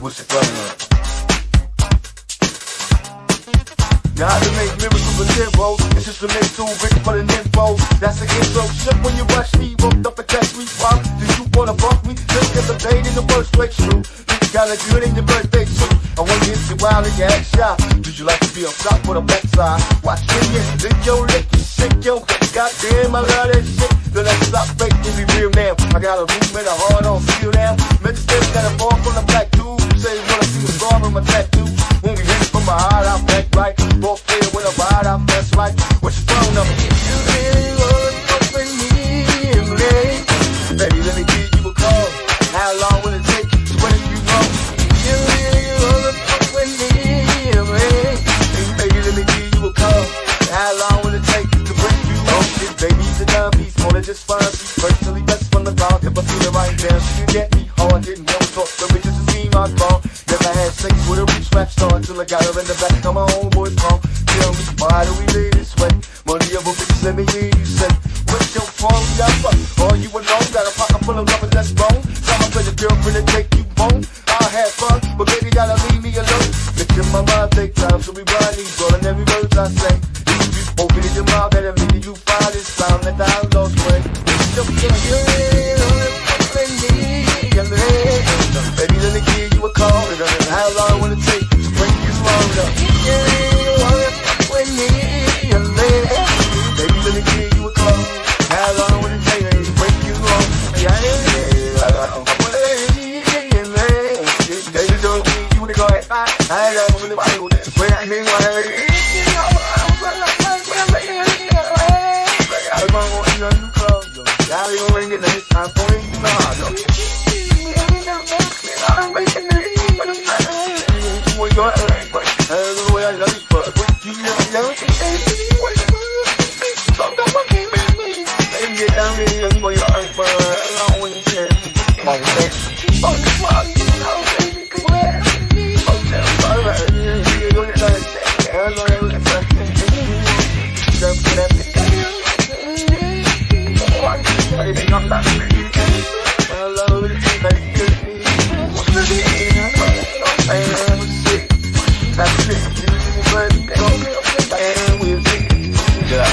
what's the problem? Now to make miracles with zeros, it's just a too rich for the info. That's the intro. Shit when you rush me, roped up and catch me. Pop, do you wanna fuck me? Just get the bait in the worst way true. You gotta do it in your birthday suit. I wanna get you wild and get shot. Would you like to be on top with a backside? Watch me, lick your lick, you shake your Goddamn, I love that shit. Then I stop faking me real now. I got a room and a heart on feel now. Mental steps got a ball from the black to phone. Never had sex with a rich rap star until I got her in the back of my homeboy's phone. Tell me, why do we live this way? Money of a bitch, let me hear you say. What's your phone number? Are you alone? Got a pocket full of rubber that's bone. Tell my pretty girlfriend to take you home. I'll have fun, but baby, gotta leave me alone. In my mind, take time, so we run these, rolling every word I say. Open your mouth, better make you find this sound that I lost way. So can you Baby, I mean what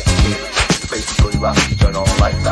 Thank you.